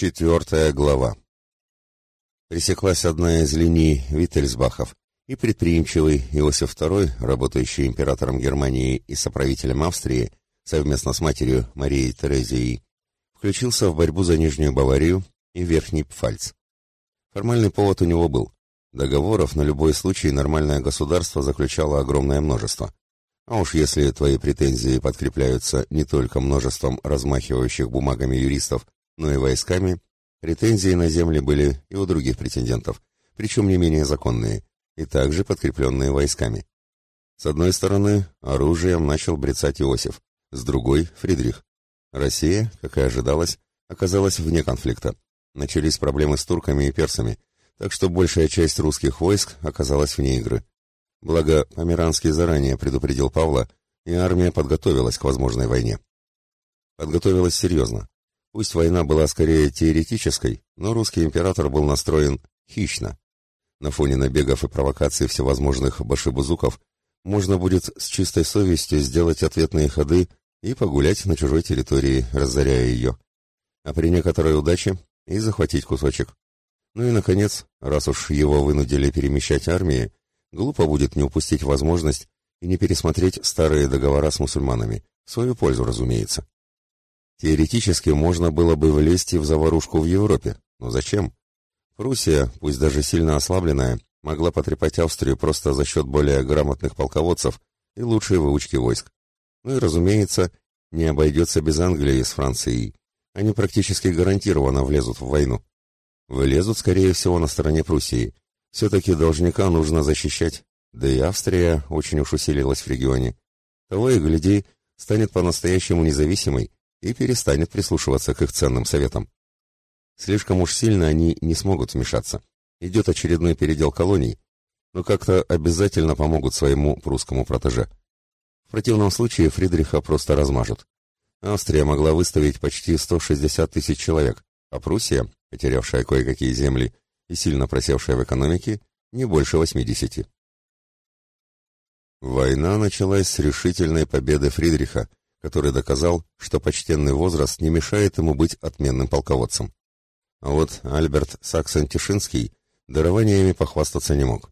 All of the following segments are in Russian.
Четвертая глава. Пресеклась одна из линий Виттельсбахов, и предприимчивый Иосиф II, работающий императором Германии и соправителем Австрии, совместно с матерью Марией Терезией, включился в борьбу за Нижнюю Баварию и Верхний Пфальц. Формальный повод у него был. Договоров на любой случай нормальное государство заключало огромное множество. А уж если твои претензии подкрепляются не только множеством размахивающих бумагами юристов, но и войсками, претензии на земли были и у других претендентов, причем не менее законные, и также подкрепленные войсками. С одной стороны, оружием начал брецать Иосиф, с другой — Фридрих. Россия, как и ожидалось, оказалась вне конфликта. Начались проблемы с турками и персами, так что большая часть русских войск оказалась вне игры. Благо, Померанский заранее предупредил Павла, и армия подготовилась к возможной войне. Подготовилась серьезно. Пусть война была скорее теоретической, но русский император был настроен хищно. На фоне набегов и провокаций всевозможных башибузуков можно будет с чистой совестью сделать ответные ходы и погулять на чужой территории, разоряя ее. А при некоторой удаче и захватить кусочек. Ну и, наконец, раз уж его вынудили перемещать армии, глупо будет не упустить возможность и не пересмотреть старые договора с мусульманами, в свою пользу, разумеется. Теоретически можно было бы влезть и в заварушку в Европе, но зачем? Пруссия, пусть даже сильно ослабленная, могла потрепать Австрию просто за счет более грамотных полководцев и лучшей выучки войск. Ну и, разумеется, не обойдется без Англии с Францией. Они практически гарантированно влезут в войну. Влезут, скорее всего, на стороне Пруссии. Все-таки должника нужно защищать, да и Австрия очень уж усилилась в регионе. Того и гляди, станет по-настоящему независимой и перестанет прислушиваться к их ценным советам. Слишком уж сильно они не смогут вмешаться. Идет очередной передел колоний, но как-то обязательно помогут своему прусскому протеже. В противном случае Фридриха просто размажут. Австрия могла выставить почти 160 тысяч человек, а Пруссия, потерявшая кое-какие земли и сильно просевшая в экономике, не больше 80. Война началась с решительной победы Фридриха, который доказал, что почтенный возраст не мешает ему быть отменным полководцем. А вот Альберт Саксон-Тишинский дарованиями похвастаться не мог.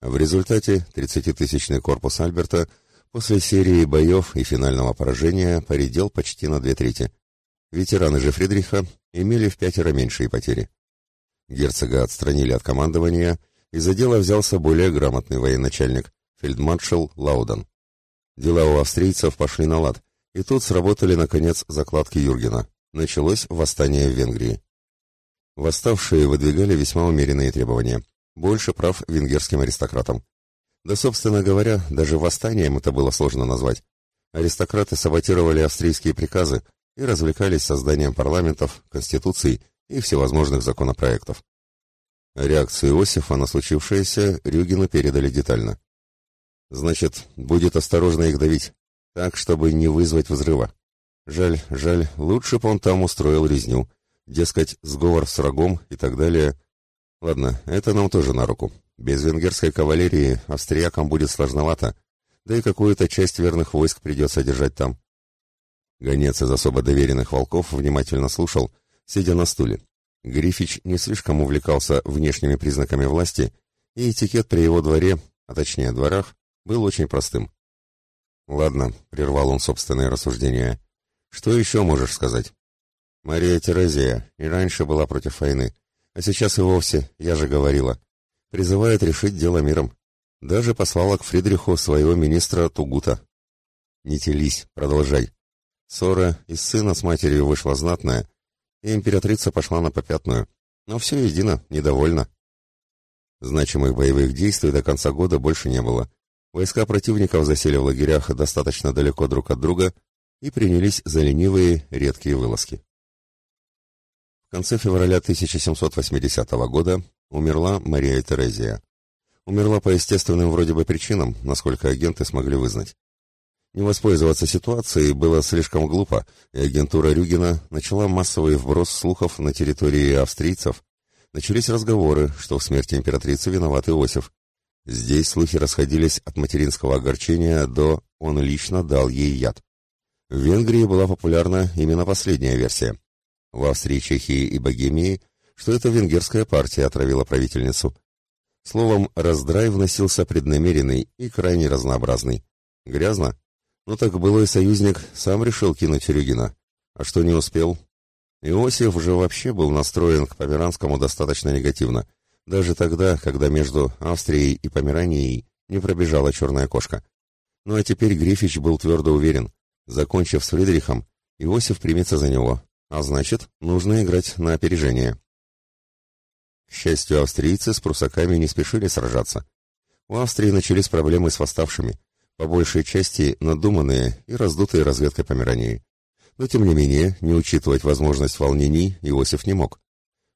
В результате 30-тысячный корпус Альберта после серии боев и финального поражения поредел почти на две трети. Ветераны же Фридриха имели в пятеро меньшие потери. Герцога отстранили от командования, и за дело взялся более грамотный военачальник, фельдмаршал Лауден. Дела у австрийцев пошли на лад, и тут сработали, наконец, закладки Юргена. Началось восстание в Венгрии. Восставшие выдвигали весьма умеренные требования. Больше прав венгерским аристократам. Да, собственно говоря, даже восстанием это было сложно назвать. Аристократы саботировали австрийские приказы и развлекались созданием парламентов, конституций и всевозможных законопроектов. Реакцию Иосифа на случившееся Рюгину передали детально. Значит, будет осторожно их давить, так, чтобы не вызвать взрыва. Жаль, жаль, лучше бы он там устроил резню, дескать, сговор с врагом и так далее. Ладно, это нам тоже на руку. Без венгерской кавалерии австриякам будет сложновато, да и какую-то часть верных войск придется держать там. Гонец из особо доверенных волков внимательно слушал, сидя на стуле. Грифич не слишком увлекался внешними признаками власти, и этикет при его дворе, а точнее дворах, был очень простым. «Ладно», — прервал он собственные рассуждения, — «что еще можешь сказать?» Мария Терезия и раньше была против войны, а сейчас и вовсе, я же говорила, призывает решить дело миром. Даже послала к Фридриху своего министра Тугута. Не телись, продолжай. Ссора из сына с матерью вышла знатная, и императрица пошла на попятную. Но все едино, недовольна. Значимых боевых действий до конца года больше не было. Войска противников засели в лагерях достаточно далеко друг от друга и принялись за ленивые, редкие вылазки конце февраля 1780 года умерла Мария Терезия. Умерла по естественным вроде бы причинам, насколько агенты смогли вызнать. Не воспользоваться ситуацией было слишком глупо, и агентура Рюгина начала массовый вброс слухов на территории австрийцев. Начались разговоры, что в смерти императрицы виноват Иосиф. Здесь слухи расходились от материнского огорчения до «он лично дал ей яд». В Венгрии была популярна именно последняя версия. в Австрии, Чехии и Богемии, что это венгерская партия отравила правительницу. Словом, раздрай вносился преднамеренный и крайне разнообразный. Грязно? Ну так былой союзник сам решил кинуть Рюгина. А что не успел? Иосиф же вообще был настроен к Померанскому достаточно негативно, даже тогда, когда между Австрией и Померанией не пробежала черная кошка. Ну а теперь Грифич был твердо уверен, закончив с Фридрихом, Иосиф примется за него, а значит, нужно играть на опережение. К счастью, австрийцы с прусаками не спешили сражаться. У Австрии начались проблемы с восставшими, по большей части надуманные и раздутые разведкой Померании. Но тем не менее, не учитывать возможность волнений Иосиф не мог.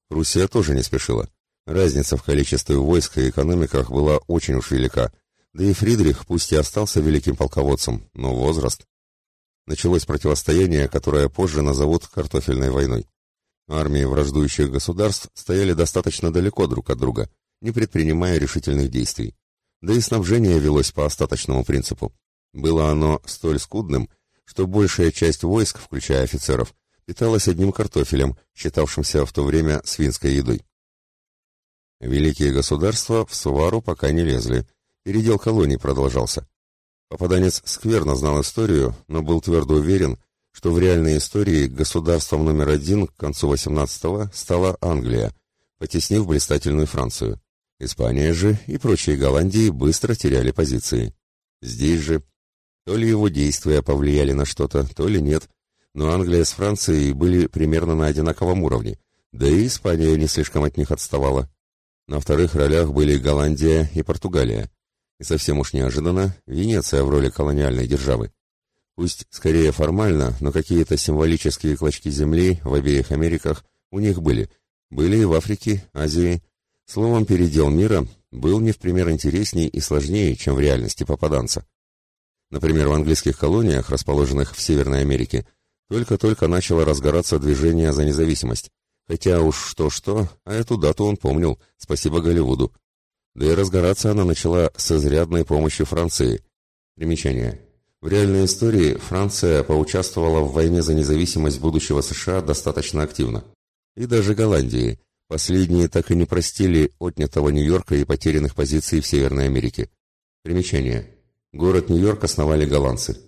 Руссия тоже не спешила. Разница в количестве войск и экономиках была очень уж велика, да и Фридрих, пусть и остался великим полководцем, но возраст. Началось противостояние, которое позже назовут картофельной войной. Армии враждующих государств стояли достаточно далеко друг от друга, не предпринимая решительных действий. Да и снабжение велось по остаточному принципу. Было оно столь скудным, что большая часть войск, включая офицеров, питалась одним картофелем, считавшимся в то время свинской едой. Великие государства в Сувару пока не лезли, передел колоний продолжался. Попаданец скверно знал историю, но был твердо уверен, что в реальной истории государством номер один к концу XVIII стала Англия, потеснив блистательную Францию. Испания же и прочие Голландии быстро теряли позиции. Здесь же то ли его действия повлияли на что-то, то ли нет, но Англия с Францией были примерно на одинаковом уровне, да и Испания не слишком от них отставала. На вторых ролях были Голландия и Португалия. И совсем уж неожиданно Венеция в роли колониальной державы. Пусть скорее формально, но какие-то символические клочки земли в обеих Америках у них были. Были и в Африке, Азии. Словом, передел мира был не в пример интереснее и сложнее, чем в реальности попаданца. Например, в английских колониях, расположенных в Северной Америке, только-только начало разгораться движение за независимость. Хотя уж что-что, а эту дату он помнил, спасибо Голливуду. Да и разгораться она начала с изрядной помощью Франции. Примечание. В реальной истории Франция поучаствовала в войне за независимость будущего США достаточно активно. И даже Голландии. Последние так и не простили отнятого Нью-Йорка и потерянных позиций в Северной Америке. Примечание. Город Нью-Йорк основали голландцы.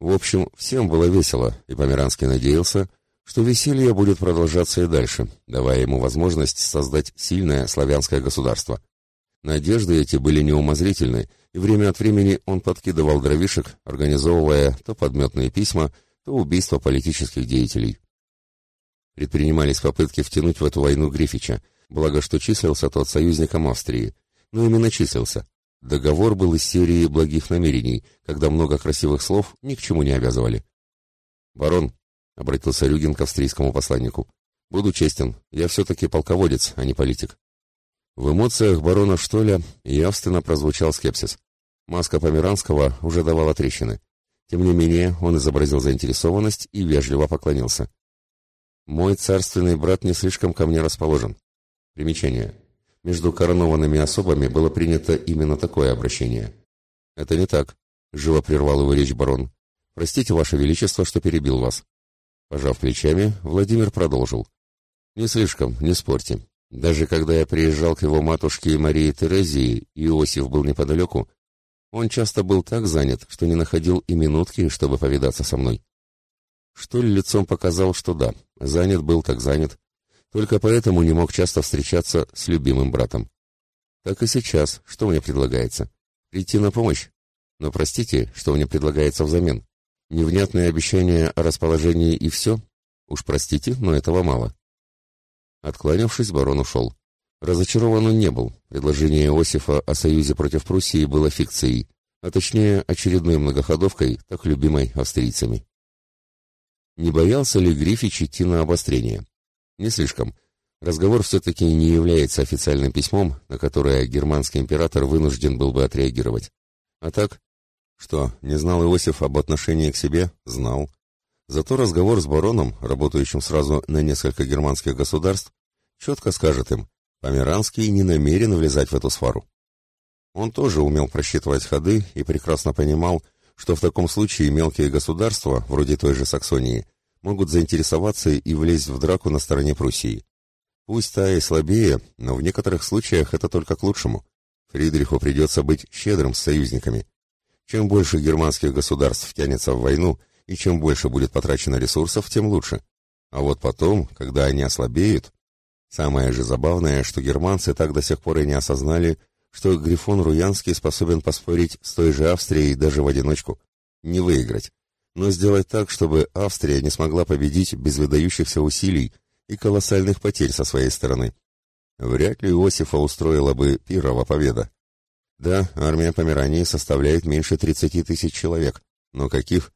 В общем, всем было весело, и Померанский надеялся, что веселье будет продолжаться и дальше, давая ему возможность создать сильное славянское государство. Надежды эти были неумозрительны, и время от времени он подкидывал дровишек, организовывая то подметные письма, то убийство политических деятелей. Предпринимались попытки втянуть в эту войну Грифича, благо что числился тот союзником Австрии, но именно числился. Договор был из серии благих намерений, когда много красивых слов ни к чему не обязывали. «Барон», — обратился Рюгин к австрийскому посланнику, — «буду честен, я все-таки полководец, а не политик». В эмоциях барона Штоля явственно прозвучал скепсис. Маска Померанского уже давала трещины. Тем не менее, он изобразил заинтересованность и вежливо поклонился. «Мой царственный брат не слишком ко мне расположен». Примечание. Между коронованными особами было принято именно такое обращение. «Это не так», — живо прервал его речь барон. «Простите, Ваше Величество, что перебил вас». Пожав плечами, Владимир продолжил. «Не слишком, не спорьте. Даже когда я приезжал к его матушке Марии Терезии, и Иосиф был неподалеку, он часто был так занят, что не находил и минутки, чтобы повидаться со мной. Что ли лицом показал, что да, занят был так занят, только поэтому не мог часто встречаться с любимым братом. Так и сейчас, что мне предлагается? Прийти на помощь? Но простите, что мне предлагается взамен? Невнятные обещания о расположении и все? Уж простите, но этого мало. Откланявшись, барон ушел. Разочарован он не был. Предложение Иосифа о союзе против Пруссии было фикцией, а точнее очередной многоходовкой, так любимой австрийцами. Не боялся ли Грифич идти на обострение? Не слишком. Разговор все-таки не является официальным письмом, на которое германский император вынужден был бы отреагировать. А так, что, не знал Иосиф об отношении к себе? Знал. Зато разговор с бароном, работающим сразу на несколько германских государств, четко скажет им, Померанский не намерен влезать в эту сфару. Он тоже умел просчитывать ходы и прекрасно понимал, что в таком случае мелкие государства, вроде той же Саксонии, могут заинтересоваться и влезть в драку на стороне Пруссии. Пусть та и слабее, но в некоторых случаях это только к лучшему. Фридриху придется быть щедрым с союзниками. Чем больше германских государств тянется в войну, и чем больше будет потрачено ресурсов, тем лучше. А вот потом, когда они ослабеют... Самое же забавное, что германцы так до сих пор и не осознали, что Грифон Руянский способен поспорить с той же Австрией даже в одиночку. Не выиграть, но сделать так, чтобы Австрия не смогла победить без выдающихся усилий и колоссальных потерь со своей стороны. Вряд ли Иосифа устроила бы пирова победа. Да, армия Померании составляет меньше 30 тысяч человек, но каких?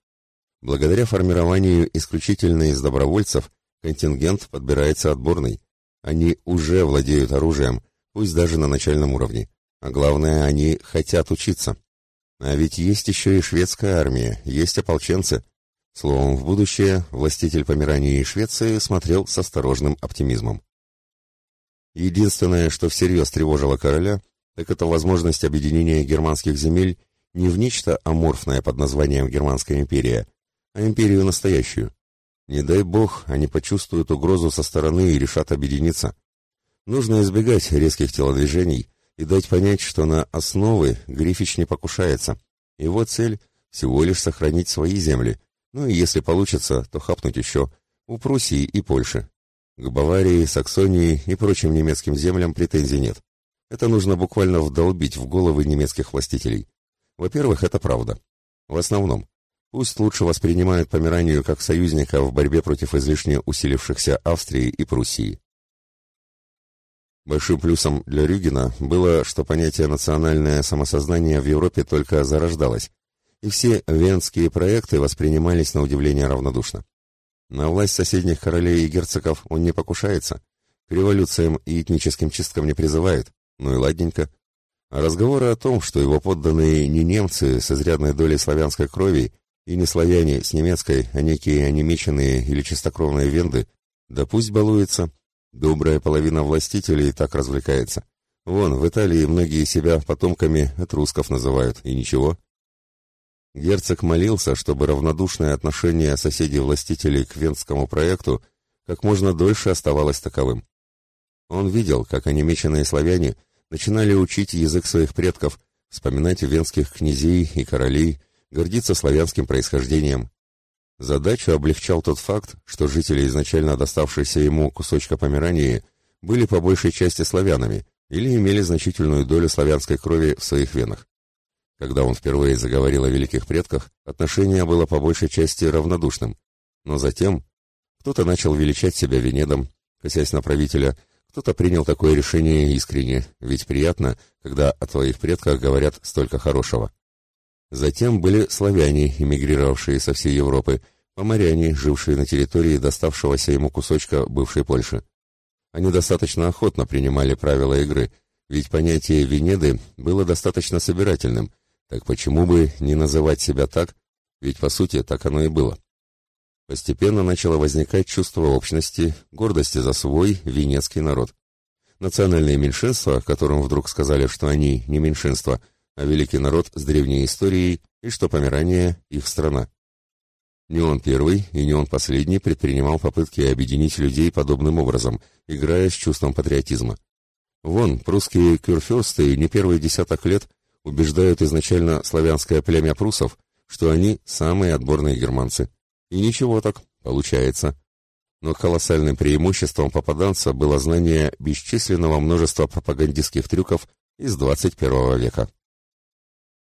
Благодаря формированию исключительно из добровольцев контингент подбирается отборный. Они уже владеют оружием, пусть даже на начальном уровне. А главное, они хотят учиться. А ведь есть еще и шведская армия, есть ополченцы. Словом, в будущее властитель Померании и Швеции смотрел с осторожным оптимизмом. Единственное, что всерьез тревожило короля, так это возможность объединения германских земель не в нечто аморфное под названием Германская империя, а империю настоящую. Не дай бог, они почувствуют угрозу со стороны и решат объединиться. Нужно избегать резких телодвижений и дать понять, что на основы Грифич не покушается. Его цель — всего лишь сохранить свои земли, ну и если получится, то хапнуть еще у Пруссии и Польши. К Баварии, Саксонии и прочим немецким землям претензий нет. Это нужно буквально вдолбить в головы немецких властителей. Во-первых, это правда. В основном. Пусть лучше воспринимают Померанию как союзника в борьбе против излишне усилившихся Австрии и Пруссии. Большим плюсом для Рюгена было, что понятие «национальное самосознание» в Европе только зарождалось, и все венские проекты воспринимались на удивление равнодушно. На власть соседних королей и герцогов он не покушается, к революциям и этническим чисткам не призывает, ну и ладненько. А разговоры о том, что его подданные не немцы с изрядной долей славянской крови и не славяне с немецкой, а некие онемеченные или чистокровные венды, да пусть балуется. Добрая половина властителей так развлекается. Вон, в Италии многие себя потомками от руссков называют, и ничего. Герцог молился, чтобы равнодушное отношение соседей-властителей к венскому проекту как можно дольше оставалось таковым. Он видел, как онемеченные славяне начинали учить язык своих предков, вспоминать венских князей и королей, гордиться славянским происхождением. Задачу облегчал тот факт, что жители изначально доставшейся ему кусочка Померании были по большей части славянами или имели значительную долю славянской крови в своих венах. Когда он впервые заговорил о великих предках, отношение было по большей части равнодушным, но затем кто-то начал величать себя Венедом, косясь на правителя, кто-то принял такое решение искренне, ведь приятно, когда о твоих предках говорят столько хорошего. Затем были славяне, эмигрировавшие со всей Европы, поморяне, жившие на территории доставшегося ему кусочка бывшей Польши. Они достаточно охотно принимали правила игры, ведь понятие Венеды было достаточно собирательным, так почему бы не называть себя так, ведь по сути так оно и было. Постепенно начало возникать чувство общности, гордости за свой венецкий народ. Национальные меньшинства, которым вдруг сказали, что они не меньшинство, а великий народ с древней историей, и что Померания – их страна. Не он первый и не он последний предпринимал попытки объединить людей подобным образом, играя с чувством патриотизма. Вон, прусские кюрфюрсты не первый десяток лет убеждают изначально славянское племя прусов, что они самые отборные германцы. И ничего так, получается. Но колоссальным преимуществом попаданца было знание бесчисленного множества пропагандистских трюков из 21 века.